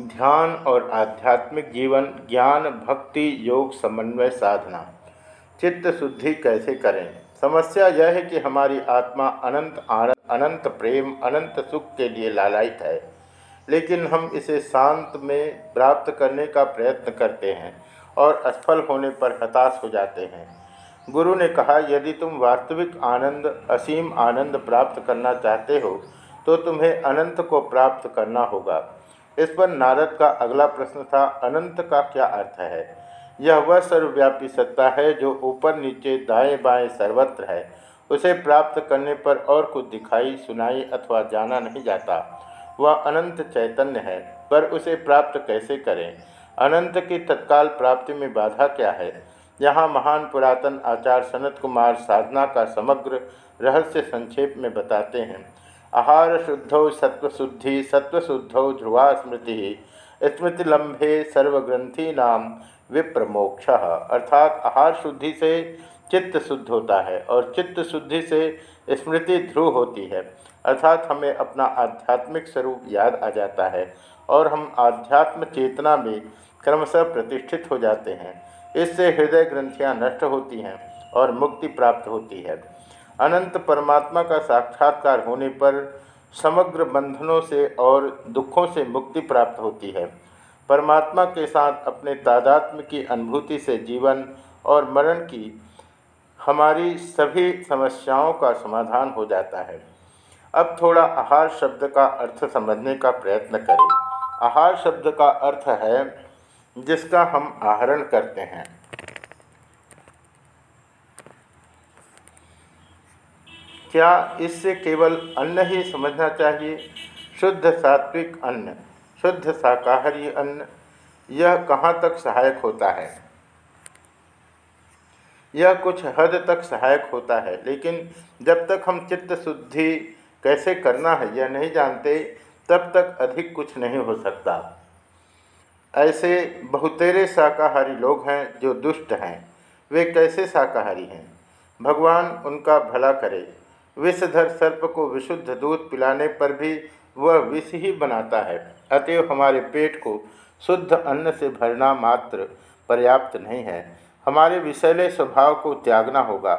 ध्यान और आध्यात्मिक जीवन, ज्ञान, भक्ति, योग, समन्वय, साधना। चित्त शुद्धि कैसे करें? समस्या यह है कि हमारी आत्मा अनंत आनंद अनंत प्रेम, अनंत सुख के लिए लालायित है। लेकिन हम इसे शांत में प्राप्त करने का प्रयत्न करते हैं और असफल होने पर हताश हो जाते हैं। गुरु ने कहा, यदि तुम वास्तविक आनंद, असीम आनंद प्राप्त करना चाहते हो तो तुम्हें अनंत को प्राप्त करना होगा। इस पर नारद का अगला प्रश्न था, अनंत का क्या अर्थ है? यह वह सर्वव्यापी सत्ता है जो ऊपर नीचे दाएँ बाएँ सर्वत्र है। उसे प्राप्त करने पर और कुछ दिखाई, सुनाई अथवा जाना नहीं जाता। वह अनंत चैतन्य है, पर उसे प्राप्त कैसे करें? अनंत की तत्काल प्राप्ति में बाधा क्या है? यहाँ महान पुरातन आचार्य सनत कुमार साधना का समग्र रहस्य संक्षेप में बताते हैं। आहार शुद्धौ सत्वशुद्धि सत्वशुद्धौ ध्रुवा स्मृति स्मृतिलंबे सर्वग्रंथीनाम विप्रमोक्ष। अर्थात आहार शुद्धि से चित्त शुद्ध होता है और चित्त शुद्धि से स्मृति ध्रुव होती है। अर्थात हमें अपना आध्यात्मिक स्वरूप याद आ जाता है और हम आध्यात्म चेतना में क्रमशः प्रतिष्ठित हो जाते हैं। इससे हृदय ग्रंथियाँ नष्ट होती हैं और मुक्ति प्राप्त होती है। अनंत परमात्मा का साक्षात्कार होने पर समग्र बंधनों से और दुखों से मुक्ति प्राप्त होती है। परमात्मा के साथ अपने तादात्म्य की अनुभूति से जीवन और मरण की हमारी सभी समस्याओं का समाधान हो जाता है। अब थोड़ा आहार शब्द का अर्थ समझने का प्रयत्न करें। आहार शब्द का अर्थ है जिसका हम आहरण करते हैं। क्या इससे केवल अन्न ही समझना चाहिए? शुद्ध सात्विक अन्न, शुद्ध शाकाहारी अन्न, यह कहाँ तक सहायक होता है? यह कुछ हद तक सहायक होता है, लेकिन जब तक हम चित्त शुद्धि कैसे करना है यह नहीं जानते, तब तक अधिक कुछ नहीं हो सकता। ऐसे बहुतेरे शाकाहारी लोग हैं जो दुष्ट हैं। वे कैसे शाकाहारी हैं? भगवान उनका भला करे। विषधर सर्प को विशुद्ध दूध पिलाने पर भी वह विष ही बनाता है। अतएव हमारे पेट को शुद्ध अन्न से भरना मात्र पर्याप्त नहीं है। हमारे विषैले स्वभाव को त्यागना होगा।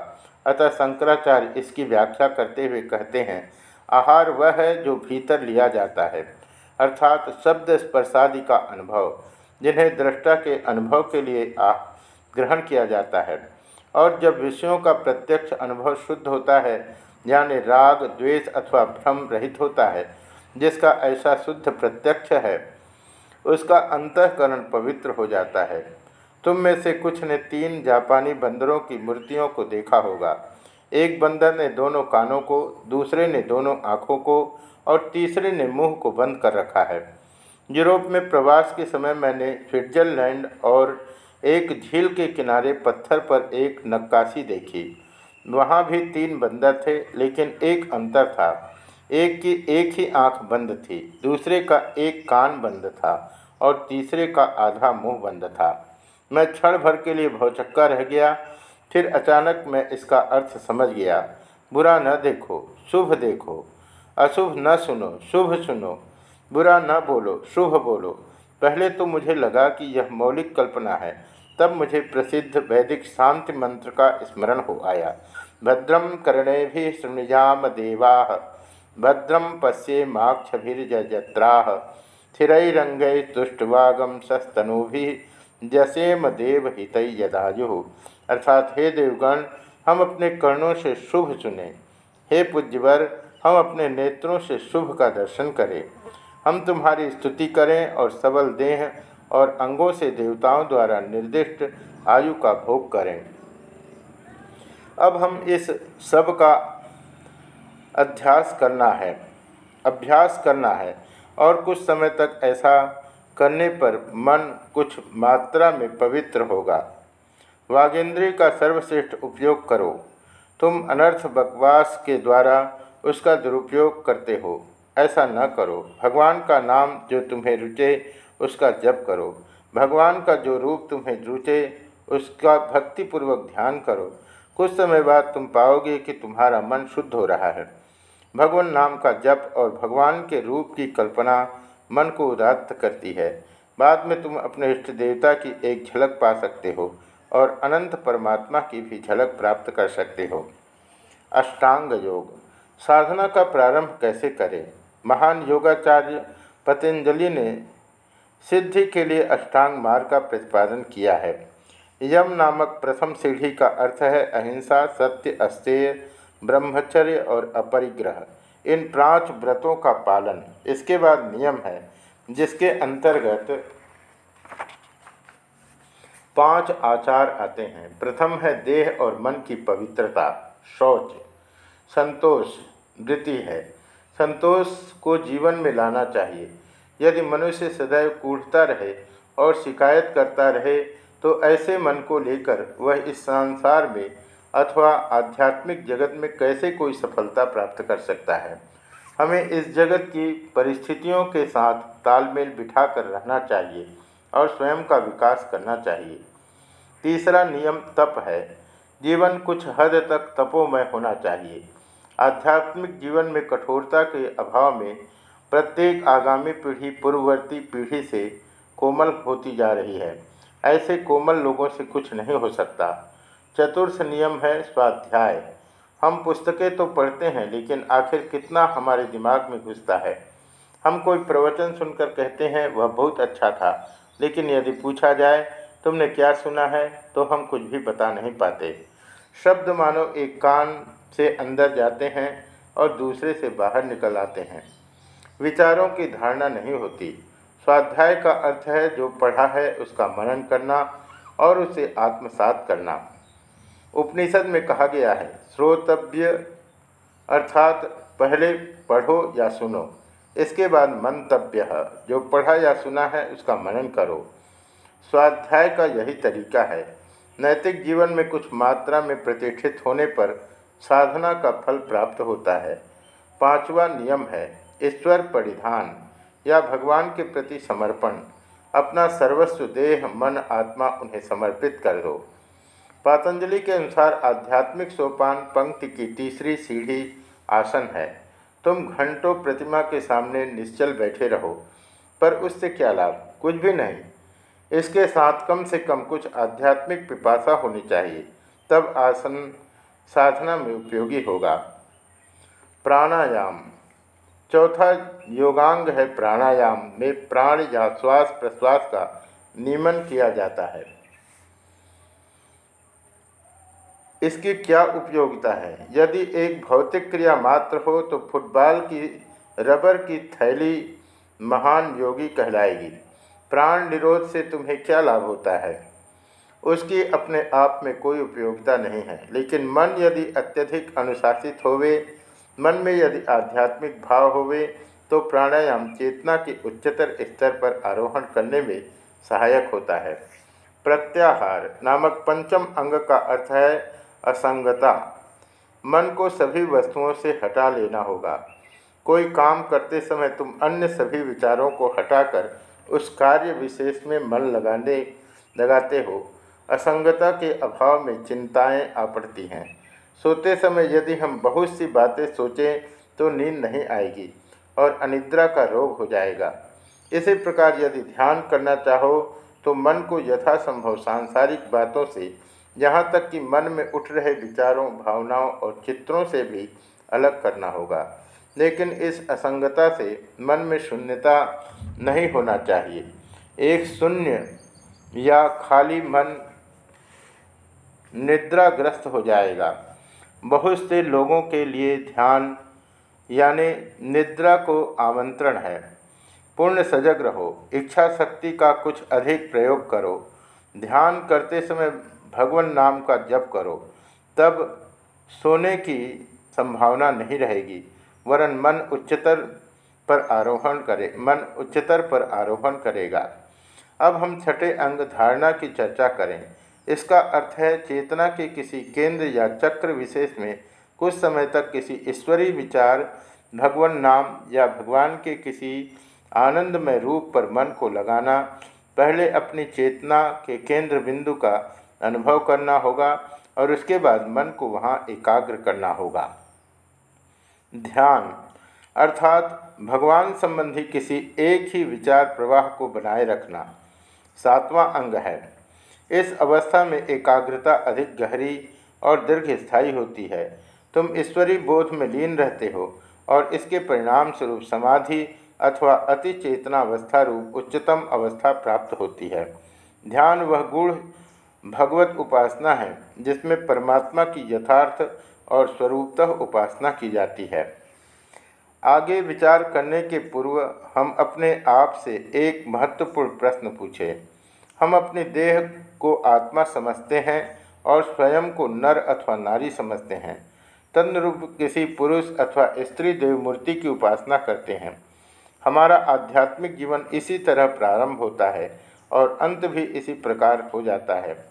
अतः शंकराचार्य इसकी व्याख्या करते हुए कहते हैं, आहार वह है जो भीतर लिया जाता है। अर्थात शब्द स्पर्शादि का अनुभव, जिन्हें दृष्टा के अनुभव के लिए आ ग्रहण किया जाता है। और जब विषयों का प्रत्यक्ष अनुभव शुद्ध होता है यानी राग, द्वेष अथवा भ्रम रहित होता है, जिसका ऐसा शुद्ध प्रत्यक्ष है, उसका अंतकरण पवित्र हो जाता है। तुम में से कुछ ने तीन जापानी बंदरों की मूर्तियों को देखा होगा। एक बंदर ने दोनों कानों को, दूसरे ने दोनों आँखों को और तीसरे ने मुँह को बंद कर रखा है। यूरोप में प्रवास के समय मैंने स्विट्जरलैंड और एक झील के किनारे पत्थर पर एक नक्काशी देखी। वहाँ भी तीन बंदर थे, लेकिन एक अंतर था। एक की एक ही आँख बंद थी, दूसरे का एक कान बंद था और तीसरे का आधा मुँह बंद था। मैं क्षण भर के लिए भौचक्का रह गया, फिर अचानक मैं इसका अर्थ समझ गया। बुरा न देखो, शुभ देखो। अशुभ न सुनो, शुभ सुनो। बुरा न बोलो, शुभ बोलो। पहले तो मुझे लगा कि यह मौलिक कल्पना है तब मुझे प्रसिद्ध वैदिक शांति मंत्र का स्मरण हो आया। भद्रम कर्णे भी शृणुयाम देवा भद्रम पश्ये माक्षभिर्जत्रा स्थिरंग तुष्टवागम सस्तनु भी जसेम देव हित यदायु। अर्थात हे देवगण, हम अपने कर्णों से शुभ चुने। हे पूज्यवर, हम अपने नेत्रों से शुभ का दर्शन करें। हम तुम्हारी स्तुति करें और सबल देह और अंगों से देवताओं द्वारा निर्दिष्ट आयु का भोग करें। अब हम इस सब का अध्यास करना है, अभ्यास करना है और कुछ समय तक ऐसा करने पर मन कुछ मात्रा में पवित्र होगा। वागेंद्री का सर्वश्रेष्ठ उपयोग करो। तुम अनर्थ बकवास के द्वारा उसका दुरुपयोग करते हो। ऐसा न करो। भगवान का नाम जो तुम्हें रुचे उसका जप करो। भगवान का जो रूप तुम्हें रुचे उसका भक्तिपूर्वक ध्यान करो। कुछ समय बाद तुम पाओगे कि तुम्हारा मन शुद्ध हो रहा है। भगवान नाम का जप और भगवान के रूप की कल्पना मन को उदात्त करती है। बाद में तुम अपने इष्ट देवता की एक झलक पा सकते हो और अनंत परमात्मा की भी झलक प्राप्त कर सकते हो। अष्टांग योग। साधना का प्रारंभ कैसे करें? महान योगाचार्य पतंजलि ने सिद्धि के लिए अष्टांग मार्ग का प्रतिपादन किया है। यम नामक प्रथम सीढ़ी का अर्थ है अहिंसा, सत्य, अस्तेय, ब्रह्मचर्य और अपरिग्रह। इन पाँच व्रतों का पालन इसके बाद नियम है, जिसके अंतर्गत पाँच आचार आते हैं। प्रथम है देह और मन की पवित्रता, शौच, संतोष, वृत्ति है। संतोष को जीवन में लाना चाहिए। यदि मनुष्य सदैव कूढ़ता रहे और शिकायत करता रहे तो ऐसे मन को लेकर वह इस संसार में अथवा आध्यात्मिक जगत में कैसे कोई सफलता प्राप्त कर सकता है? हमें इस जगत की परिस्थितियों के साथ तालमेल बिठाकर रहना चाहिए और स्वयं का विकास करना चाहिए। तीसरा नियम तप है। जीवन कुछ हद तक तपोमय होना चाहिए। आध्यात्मिक जीवन में कठोरता के अभाव में प्रत्येक आगामी पीढ़ी, पूर्ववर्ती पीढ़ी से कोमल होती जा रही है। ऐसे कोमल लोगों से कुछ नहीं हो सकता। चतुर्थ नियम है स्वाध्याय। हम पुस्तकें तो पढ़ते हैं, लेकिन आखिर कितना हमारे दिमाग में घुसता है। हम कोई प्रवचन सुनकर कहते हैं, वह बहुत अच्छा था। लेकिन यदि पूछा जाए, तुमने क्या सुना है? तो हम कुछ भी बता नहीं पाते। शब्द मानो एक कान से अंदर जाते हैं और दूसरे से बाहर निकल आते हैं। विचारों की धारणा नहीं होती। स्वाध्याय का अर्थ है जो पढ़ा है उसका मनन करना और उसे आत्मसात करना। उपनिषद में कहा गया है, श्रोतव्य अर्थात पहले पढ़ो या सुनो, इसके बाद मंतव्य जो पढ़ा या सुना है उसका मनन करो। स्वाध्याय का यही तरीका है। नैतिक जीवन में कुछ मात्रा में प्रतिष्ठित होने पर साधना का फल प्राप्त होता है। पांचवा नियम है ईश्वर परिधान या भगवान के प्रति समर्पण, अपना सर्वस्व देह, मन, आत्मा उन्हें समर्पित कर दो। पातंजलि के अनुसार आध्यात्मिक सोपान पंक्ति की तीसरी सीढ़ी आसन है। तुम घंटों प्रतिमा के सामने निश्चल बैठे रहो, पर उससे क्या लाभ? कुछ भी नहीं। इसके साथ कम से कम कुछ आध्यात्मिक पिपासा होनी चाहिए, तब आसन साधना में उपयोगी होगा। प्राणायाम चौथा योगांग है प्राणायाम, में प्राण या श्वास प्रश्वास का नियमन किया जाता है। इसकी क्या उपयोगिता है? यदि एक भौतिक क्रिया मात्र हो तो फुटबॉल की, रबर की थैली महान योगी कहलाएगी। प्राण निरोध से तुम्हें क्या लाभ होता है? उसकी अपने आप में कोई उपयोगिता नहीं है, लेकिन मन यदि अत्यधिक अनुशासित होवे मन में यदि आध्यात्मिक भाव होवे तो प्राणायाम चेतना के उच्चतर स्तर पर आरोहण करने में सहायक होता है। प्रत्याहार नामक पंचम अंग का अर्थ है असंगता। मन को सभी वस्तुओं से हटा लेना होगा। कोई काम करते समय तुम अन्य सभी विचारों को हटाकर उस कार्य विशेष में मन लगाने, लगाते हो। असंगता के अभाव में चिंताएँ आ पड़ती हैं। सोते समय यदि हम बहुत सी बातें सोचें तो नींद नहीं आएगी और अनिद्रा का रोग हो जाएगा। इसी प्रकार यदि ध्यान करना चाहो तो मन को यथासंभव सांसारिक बातों से, यहाँ तक कि मन में उठ रहे विचारों, भावनाओं और चित्रों से भी अलग करना होगा। लेकिन इस असंगता से मन में शून्यता नहीं होना चाहिए। एक शून्य या खाली मन निद्राग्रस्त हो जाएगा। बहुत से लोगों के लिए ध्यान, यानी निद्रा को आमंत्रण है। पूर्ण सजग रहो, इच्छा शक्ति का कुछ अधिक प्रयोग करो। ध्यान करते समय भगवान नाम का जप करो। तब सोने की संभावना नहीं रहेगी, वरन मन उच्चतर पर आरोहण करे, मन उच्चतर पर आरोहण करेगा। अब हम छठे अंग धारणा की चर्चा करें। इसका अर्थ है चेतना के किसी केंद्र या चक्र विशेष में कुछ समय तक किसी ईश्वरीय विचार, भगवान नाम या भगवान के किसी आनंदमय रूप पर मन को लगाना, पहले अपनी चेतना के केंद्र बिंदु का अनुभव करना होगा और उसके बाद मन को वहाँ एकाग्र करना होगा। ध्यान, अर्थात भगवान संबंधी किसी एक ही विचार प्रवाह को बनाए रखना, सातवां अंग है। इस अवस्था में एकाग्रता अधिक गहरी और दीर्घ होती है। तुम ईश्वरी बोध में लीन रहते हो और इसके परिणाम स्वरूप समाधि अथवा अति चेतनावस्था रूप उच्चतम अवस्था प्राप्त होती है। ध्यान वह गुण भगवत उपासना है, जिसमें परमात्मा की यथार्थ और स्वरूपतः उपासना की जाती है। आगे विचार करने के पूर्व हम अपने आप से एक महत्वपूर्ण प्रश्न पूछें। हम अपने देह को आत्मा समझते हैं और स्वयं को नर अथवा नारी समझते हैं। तदनुरूप किसी पुरुष अथवा स्त्री देव मूर्ति की उपासना करते हैं। हमारा आध्यात्मिक जीवन इसी तरह प्रारंभ होता है और अंत भी इसी प्रकार हो जाता है।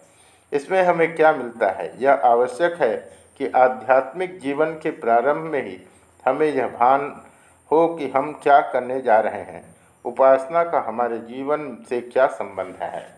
इसमें हमें क्या मिलता है? यह आवश्यक है कि आध्यात्मिक जीवन के प्रारंभ में ही हमें यह भान हो कि हम क्या करने जा रहे हैं। उपासना का हमारे जीवन से क्या संबंध है?